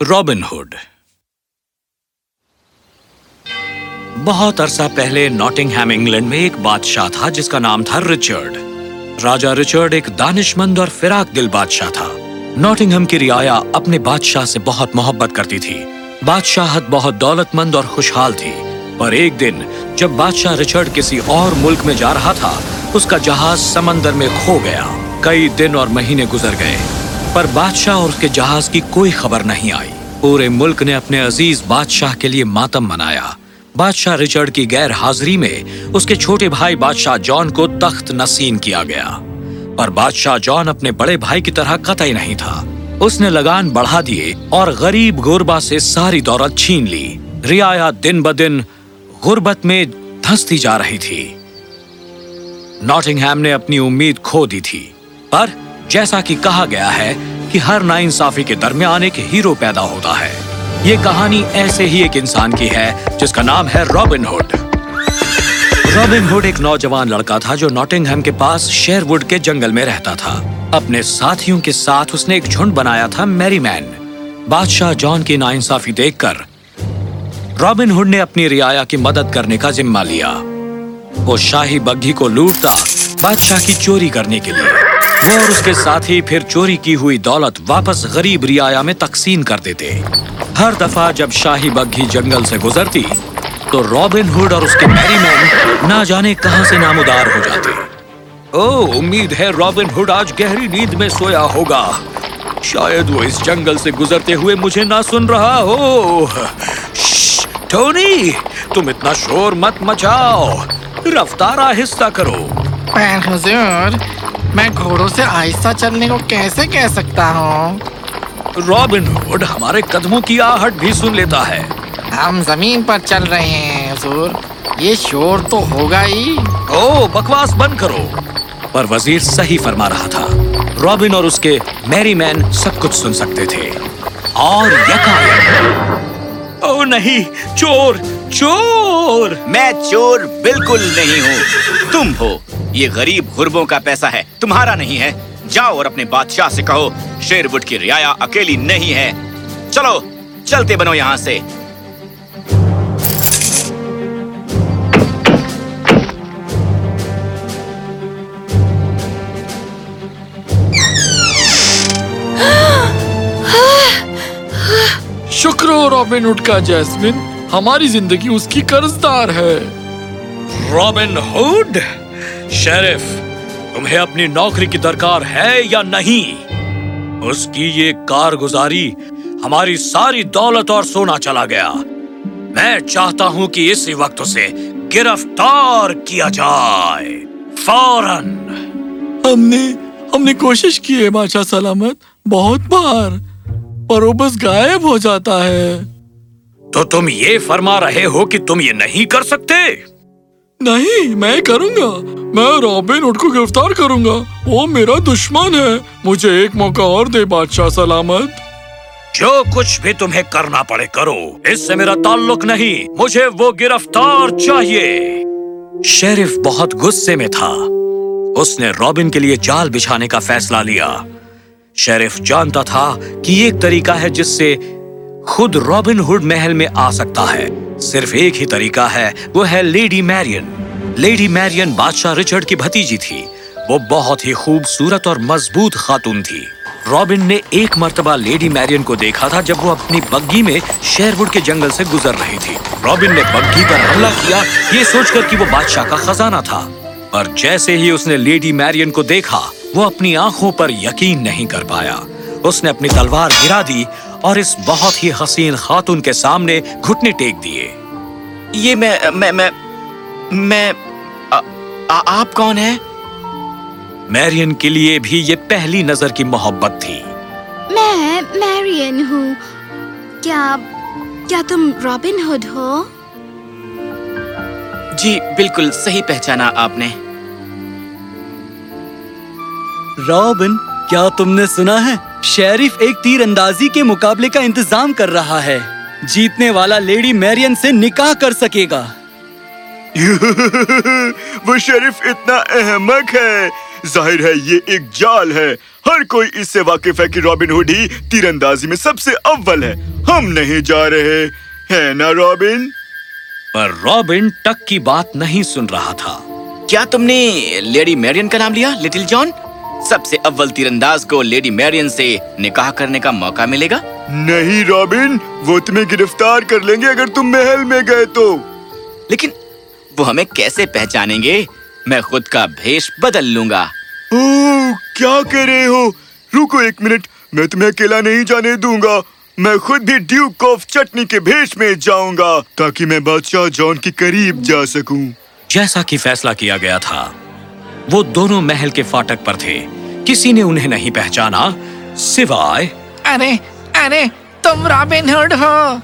Robin hood بہت عرصہ پہلے نوٹنگ ہیم انگلینڈ میں ایک بادشاہ تھا جس کا نام تھا رچرڈ۔ راجا رچرڈ ایک دانش مند اور فراق دل بادشاہ تھا۔ نوٹنگ ہم کی رعایا اپنے بادشاہ سے بہت محبت کرتی تھی۔ بادشاہت بہت دولت مند اور خوشحال تھی۔ پر ایک دن جب بادشاہ رچرڈ کسی اور ملک میں جا رہا تھا، اس کا جہاز سمندر میں کھو گیا۔ کئی دن اور مہینے گزر گئے۔ پر بادشاہ اور اس کے جہاز کی کوئی خبر نہیں آئی۔ پورے ملک نے اپنے عزیز بادشاہ کے لیے ماتم منایا۔ بادشاہ رچرڈ کی غیر حاضری میں اس کے چھوٹے بھائی بادشاہ جان کو تخت نسین کیا گیا۔ پر بادشاہ جان اپنے بڑے بھائی کی طرح قطعی نہیں تھا۔ اس نے لگان بڑھا دیے اور غریب غربا سے ساری دولت چھین لی۔ ریا دن بدن غربت میں دھستی جا رہی تھی۔ نوٹنگ ہیم نے اپنی امید کھو دی تھی۔ پر جیسا کہ کہا گیا ہے کہ ہر نا انصافی کے درمیان ایک ہیرو پیدا ہوتا ہے۔ یہ کہانی ایسے ہی ایک انسان کی ہے جس کا نام ہے رابن ہوڈ رابن ہوڈ ایک نوجوان لڑکا تھا جو نوٹنگہم کے پاس شیر وڈ کے جنگل میں رہتا تھا۔ اپنے ساتھیوں کے ساتھ اس نے ایک جھنڈ بنایا تھا میری مین۔ بادشاہ جان کی ناانصافی دیکھ کر رابن ہوڈ نے اپنی ریا کی مدد کرنے کا ذمہ لیا۔ وہ شاہی بگھی کو لوٹتا بادشاہ کی چوری کرنے کے لیے وہ اور اس کے ساتھی پھر چوری کی ہوئی دولت واپس غریب ریایا میں تقسیم کر دیتے۔ ہر دفعہ جب شاہی بگھی جنگل سے گزرتی، تو رابن ہوڈ اور اس کے میری مین نہ جانے کہاں سے نامودار ہو جاتے۔ او، امید ہے رابن ہوڈ آج گہری نیند میں سویا ہوگا۔ شاید وہ اس جنگل سے گزرتے ہوئے مجھے نہ سن رہا ہو۔ ٹونی، تم اتنا شور مت مچاؤ۔ رفتار آہستہ کرو۔ حضور میں گھوڑوں سے آہستہ چلنے کو کیسے کہہ سکتا ہوں؟ رابن ہوڈ ہمارے قدموں کی آہٹ بھی سن لیتا ہے۔ ہم زمین پر چل رہے ہیں حضور۔ یہ شور تو ہوگا ہی۔ او بکواس بند کرو۔ پر وزیر صحیح فرما رہا تھا۔ رابن اور اس کے میری مین سب کچھ سن سکتے تھے۔ اور او نہیں چور چور۔ میں چور بالکل نہیں ہوں۔ تم ہو۔ یہ غریب غربوں کا پیسہ ہے تمہارا نہیں ہے۔ جاؤ اور اپنے بادشاہ سے کہو شیر وڈ کی رعایا اکیلی نہیں ہے۔ چلو چلتے بنو یہاں سے۔ شکر ہو رابن ہوڈ کا جیسمن ہماری زندگی اس کی قرض دار ہے۔ Robin hood? شیرف تمہیں اپنی نوکری کی درکار ہے یا نہیں؟ اس کی یہ کارگزاری ہماری ساری دولت اور سونا چلا گیا۔ میں چاہتا ہوں کہ اسی وقت اسے گرفتار کیا جائے۔ فوراً۔ ہم نے ہم نے کوشش کی ہے بادشاہ سلامت۔ بہت بار۔ پر وہ بس غائب ہو جاتا ہے۔ تو تم یہ فرما رہے ہو کہ تم یہ نہیں کر سکتے؟ نہیں، میں کروں گا۔ میں رابن اٹھ کو گرفتار کروں گا۔ وہ میرا دشمن ہے۔ مجھے ایک موقع اور دے، بادشاہ سلامت۔ جو کچھ بھی تمہیں کرنا پڑے، کرو۔ اس سے میرا تعلق نہیں۔ مجھے وہ گرفتار چاہیے۔ شیرف بہت غصے میں تھا۔ اس نے رابن کے لیے جال بچھانے کا فیصلہ لیا۔ شیرف جانتا تھا کہ ایک طریقہ ہے جس سے خود رابن ہڈ محل میں آ سکتا ہے۔ صرف ایک ہی طریقہ ہے، وہ ہے لیڈی میرین۔ لیڈی میرین بادشاہ رچرڈ کی بھتیجی تھی۔ وہ بہت ہی خوبصورت اور مضبوط خاتون تھی۔ رابن نے ایک مرتبہ لیڈی میرین کو دیکھا تھا جب وہ اپنی بگی میں شیروڈ کے جنگل سے گزر رہی تھی۔ رابن نے بگی پر حملہ کیا، یہ سوچ کر کہ وہ بادشاہ کا خزانہ تھا۔ پر جیسے ہی اس نے لیڈی میرین کو دیکھا، وہ اپنی آنکھوں پر یقین نہیں کر پایا۔ اس نے اپنی تلوار گرا دی اور اس بہت ہی حسین خاتون کے سامنے گھٹنے ٹیک دیے۔ یہ میں میں میں میں آپ کون ہیں؟ میرین کے لیے بھی یہ پہلی نظر کی محبت تھی۔ میں میرین ہوں۔ کیا کیا تم رابن ہڈ ہو؟ جی بالکل صحیح پہچانا آپ نے۔ رابن کیا تم نے سنا ہے؟ شیریف ایک تیر اندازی کے مقابلے کا انتظام کر رہا ہے۔ جیتنے والا لیڈی میرین سے نکاح کر سکے گا۔ وہ شریف اتنا احمق ہے۔ ظاہر ہے یہ ایک جال ہے۔ ہر کوئی اس سے واقف ہے کہ رابن ہوڈ ہی تیر اندازی میں سب سے اول ہے۔ ہم نہیں جا رہے۔ ہے نا رابن؟ پر رابن ٹک کی بات نہیں سن رہا تھا۔ کیا تم نے لیڈی میرین کا نام لیا لٹل جان؟ سب سے اول تیر انداز کو لیڈی میرین سے نکاح کرنے کا موقع ملے گا؟ نہیں رابن وہ تمہیں گرفتار کر لیں گے اگر تم محل میں گئے تو۔ لیکن وہ ہمیں کیسے پہچانیں گے؟ میں خود کا بھیش بدل لوں گا۔ کیا کہہ رہے ہو؟ رکو ایک منٹ میں تمہیں اکیلا نہیں جانے دوں گا۔ میں خود بھی ڈیوک آف چٹنی کے بھیش میں جاؤں گا تاکہ میں بادشاہ جان کے قریب جا سکوں۔ جیسا کہ فیصلہ کیا گیا تھا وہ دونوں محل کے فاٹک پر تھے۔ کسی نے انہیں نہیں پہچانا سوائے ارے ارے تم رابن ہڈ ہو۔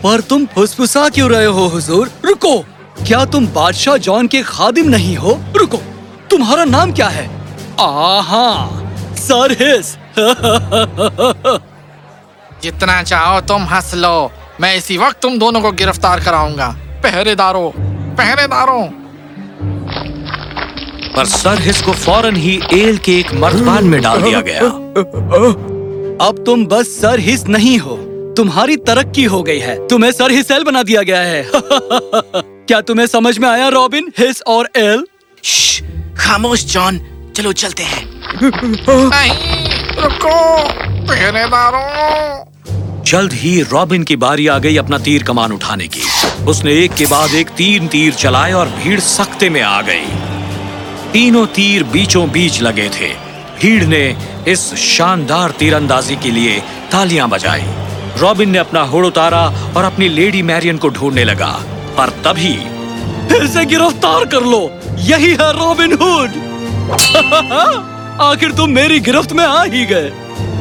اور تم پھسپسا کیوں رہے ہو حضور؟ رکو۔ کیا تم بادشاہ جان کے خادم نہیں ہو؟ رکو۔ تمہارا نام کیا ہے؟ آہا سرہس۔ جتنا چاہو تم ہنس لو۔ میں اسی وقت تم دونوں کو گرفتار کراؤں گا۔ پہرے داروں پہرے داروں پر سرحس کو فوراً ہی ایل کے ایک مردبان میں ڈال دیا گیا۔ اب تم بس سرحس نہیں ہو تمہاری ترقی ہو گئی ہے۔ تمہیں سر ایل بنا دیا گیا ہے۔ کیا تمہیں سمجھ میں آیا رابن ہس اور ایل؟ خاموش جان چلو چلتے ہیں۔ جلد ہی رابن کی باری آ گئی اپنا تیر کمان اٹھانے کی۔ اس نے ایک کے بعد ایک تین تیر چلائے اور بھیڑ سختے میں آ گئی۔ تینوں تیر بیچوں بیچ لگے تھے۔ ہیڈ نے اس شاندار تیر اندازی کے لیے تالیاں بجائی۔ رابن نے اپنا ہوڑ اتارا اور اپنی لیڈی میرین کو ڈھونڈنے لگا۔ پر تبھی اسے گرفتار کر لو۔ یہی ہے رابن ہوڈ آخر تم میری گرفت میں آ ہی گئے۔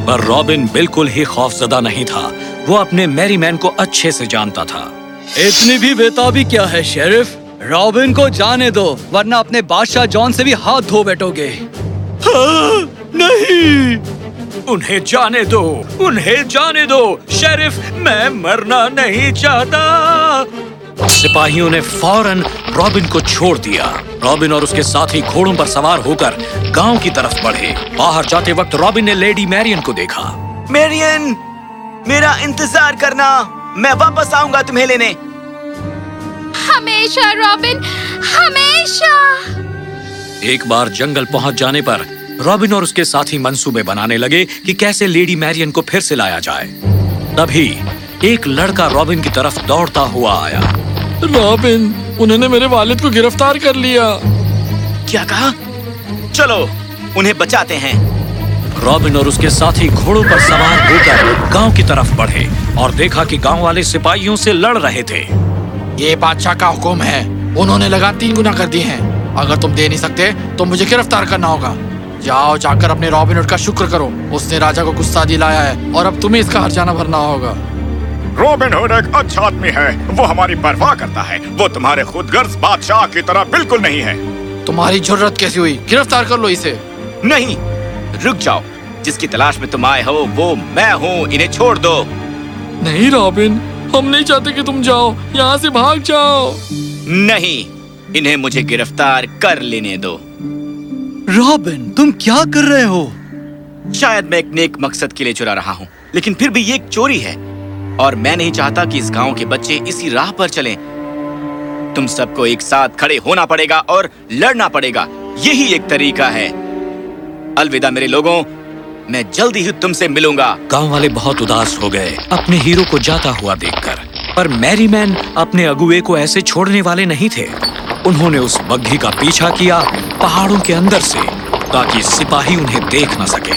پر رابن بالکل ہی خوف زدہ نہیں تھا۔ وہ اپنے میری مین کو اچھے سے جانتا تھا۔ اتنی بھی بےتابی کیا ہے، شیرف؟ رابن کو جانے دو ورنہ اپنے بادشاہ جان سے بھی ہاتھ دھو بیٹھو گے ہاں، نہیں۔ انہیں جانے دو انہیں جانے دو۔ شریف میں مرنا نہیں چاہتا۔ سپاہیوں نے فوراً رابن کو چھوڑ دیا۔ رابن اور اس کے ساتھی گھوڑوں پر سوار ہو کر گاؤں کی طرف بڑھے۔ باہر جاتے وقت رابن نے لیڈی میرین کو دیکھا۔ میرین میرا انتظار کرنا میں واپس آؤں گا تمہیں لینے۔ ہمیشہ رابن ہمیشہ۔ ایک بار جنگل پہنچ جانے پر رابن اور اس کے ساتھی منصوبے بنانے لگے کہ کیسے لیڈی میرین کو پھر سے لایا جائے۔ تبھی ایک لڑکا رابن کی طرف دوڑتا ہوا آیا۔ رابن انہوں نے میرے والد کو گرفتار کر لیا۔ کیا کہا؟ چلو انہیں بچاتے ہیں۔ رابن اور اس کے ساتھی گھوڑوں پر سوار ہو کر گاؤں کی طرف بڑھے اور دیکھا کہ گاؤں والے سپاہیوں سے لڑ رہے تھے۔ یہ بادشاہ کا حکم ہے۔ انہوں نے لگا تین گنا کر دی ہیں۔ اگر تم دے نہیں سکتے تو مجھے گرفتار کرنا ہوگا۔ جاؤ جا کر اپنے رابن ہوڈ کا شکر کرو۔ اس نے راجا کو غصہ دلایا ہے اور اب تمہیں اس کا ہر جانا بھرنا ہوگا۔ روبن ہوڈ ایک اچھا آدمی ہے۔ وہ ہماری پرواہ کرتا ہے۔ وہ تمہارے خود غرض بادشاہ کی طرح بالکل نہیں ہے۔ تمہاری ضرورت کیسی ہوئی؟ گرفتار کر لو اسے۔ نہیں۔ رک جاؤ۔ جس کی تلاش میں تم آئے ہو وہ میں ہوں۔ انہیں چھوڑ دو۔ نہیں رابن۔ ہم نہیں چاہتے کہ تم جاؤ یہاں سے بھاگ جاؤ۔ نہیں انہیں مجھے گرفتار کر لینے دو۔ رابن تم کیا کر رہے ہو؟ شاید میں ایک نیک مقصد کے لیے چرا رہا ہوں لیکن پھر بھی یہ ایک چوری ہے۔ اور میں نہیں چاہتا کہ اس گاؤں کے بچے اسی راہ پر چلیں۔ تم سب کو ایک ساتھ کھڑے ہونا پڑے گا اور لڑنا پڑے گا۔ یہی ایک طریقہ ہے۔ الوداع میرے لوگوں میں جلدی ہی تم سے ملوں گا۔ گاؤں والے بہت اداس ہو گئے۔ اپنے ہیرو کو جاتا ہوا دیکھ کر۔ پر میری مین اپنے اگوے کو ایسے چھوڑنے والے نہیں تھے۔ انہوں نے اس بگھی کا پیچھا کیا پہاڑوں کے اندر سے تاکہ سپاہی انہیں دیکھ نہ سکے۔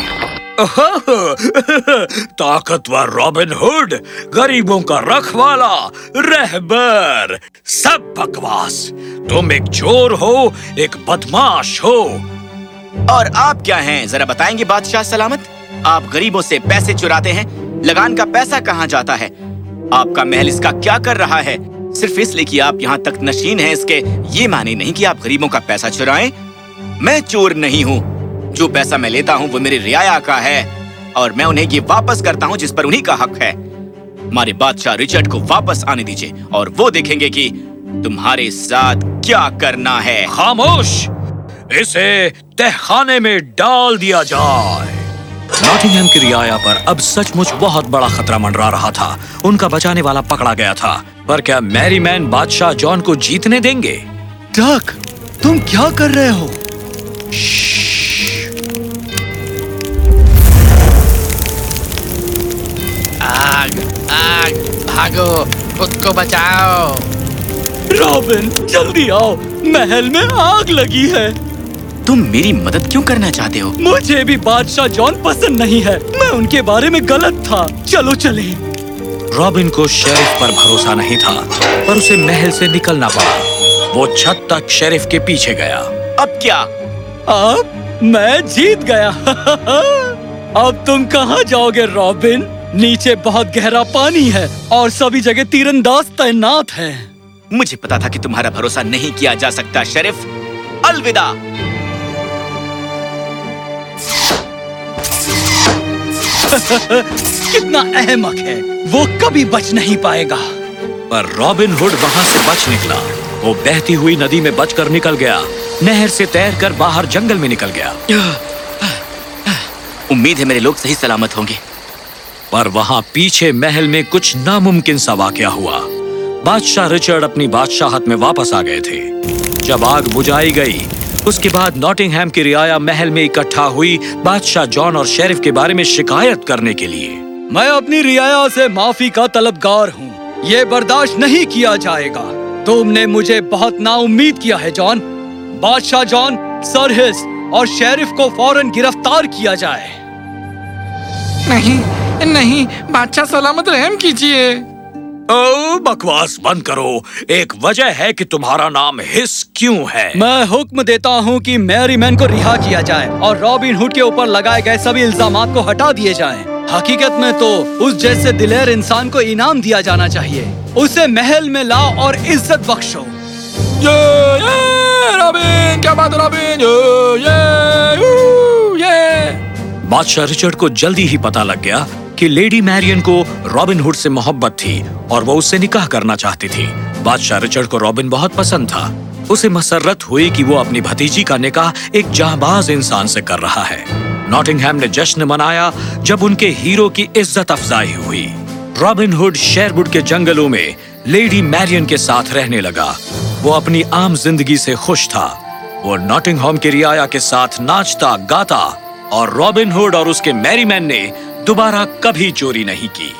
طاقتور رابن ہوڈ غریبوں کا رکھوالا رہبر سب بکواس۔ تم ایک چور ہو ایک بدماش ہو۔ اور آپ کیا ہیں؟ ذرا بتائیں گے بادشاہ سلامت؟ آپ غریبوں سے پیسے چراتے ہیں، لگان کا پیسہ کہاں جاتا ہے؟ آپ کا محل اس کا کیا کر رہا ہے؟ صرف اس لیے کہ آپ یہاں تک نشین ہیں، اس کے یہ معنی نہیں کہ آپ غریبوں کا پیسہ چرائیں۔ میں چور نہیں ہوں۔ جو پیسہ میں لیتا ہوں، وہ میرے ریا کا ہے۔ اور میں انہیں یہ واپس کرتا ہوں جس پر انہیں کا حق ہے۔ ہمارے بادشاہ ریچرڈ کو واپس آنے دیجیے اور وہ دیکھیں گے کہ تمہارے ساتھ کیا کرنا ہے۔ خاموش! اسے تہخانے میں ڈال دیا جائے۔ ناٹنگہم کی رعایا پر اب سچ مچ بہت بڑا خطرہ منڈرا رہا تھا۔ ان کا بچانے والا پکڑا گیا تھا۔ پر کیا میری مین بادشاہ جان کو جیتنے دیں گے؟ ڈاک تم کیا کر رہے ہو؟ آگ آگ بھاگو خود کو بچاؤ۔ رابن جلدی آؤ۔ محل میں آگ لگی ہے۔ تم میری مدد کیوں کرنا چاہتے ہو؟ مجھے بھی بادشاہ جان پسند نہیں ہے۔ میں ان کے بارے میں غلط تھا۔ چلو چلے رابن کو شیرف پر بھروسہ نہیں تھا پر اسے محل سے نکلنا پڑا۔ وہ چھت تک شیرف کے پیچھے گیا۔ اب کیا؟ اب میں جیت گیا۔ اب تم کہاں جاؤ گے رابن؟ نیچے بہت گہرا پانی ہے اور سبھی جگہ تیر انداز تعینات ہے مجھے پتا تھا کہ تمہارا بھروسہ نہیں کیا جا سکتا شریف الوداع۔ کتنا احمق ہے۔ وہ کبھی بچ نہیں پائے گا۔ پر رابن ہڈ وہاں سے بچ نکلا۔ وہ بہتی ہوئی ندی میں بچ کر نکل گیا۔ نہر سے تیر کر باہر جنگل میں نکل گیا۔ امید ہے میرے لوگ صحیح سلامت ہوں گے۔ پر وہاں پیچھے محل میں کچھ ناممکن سا واقعہ ہوا۔ بادشاہ رچرڈ اپنی بادشاہت میں واپس آ گئے تھے۔ جب آگ بجائی گئی اس کے بعد نوٹنگ ہیم کی رعایا محل میں اکٹھا ہوئی بادشاہ جان اور شیرف کے بارے میں شکایت کرنے کے لیے۔ میں اپنی رعایا سے معافی کا طلبگار ہوں۔ یہ برداشت نہیں کیا جائے گا۔ تم نے مجھے بہت نا امید کیا ہے جان۔ بادشاہ جان سرحس اور شیرف کو فوراً گرفتار کیا جائے۔ نہیں نہیں، بادشاہ سلامت رحم کیجیے بکواس بند کرو۔ ایک وجہ ہے کہ تمہارا نام ہس کیوں ہے؟ میں حکم دیتا ہوں کہ میری مین کو رہا کیا جائے اور رابن ہوڈ کے اوپر لگائے گئے سبھی الزامات کو ہٹا دیے جائیں۔ حقیقت میں تو اس جیسے دلیر انسان کو انعام دیا جانا چاہیے۔ اسے محل میں لاؤ اور عزت بخشو۔ بادشاہ ریچرڈ کو جلدی ہی پتا لگ گیا۔ کہ لیڈی میرین کو رابن ہوڈ سے محبت تھی اور وہ اس سے نکاح کرنا چاہتی تھی۔ بادشاہ رچرڈ کو رابن بہت پسند تھا۔ اسے مسرت ہوئی کہ وہ اپنی بھتیجی کا نکاح ایک جہباز انسان سے کر رہا ہے۔ نوٹنگہم نے جشن منایا جب ان کے ہیرو کی عزت افزائی ہوئی۔ رابن ہوڈ شیربڈ کے جنگلوں میں لیڈی میرین کے ساتھ رہنے لگا۔ وہ اپنی عام زندگی سے خوش تھا۔ وہ نوٹنگ ہوم کی ریایہ کے ساتھ ناچتا، گاتا اور رابن ہوڈ اور اس کے میری مین نے دوبارہ کبھی چوری نہیں کی۔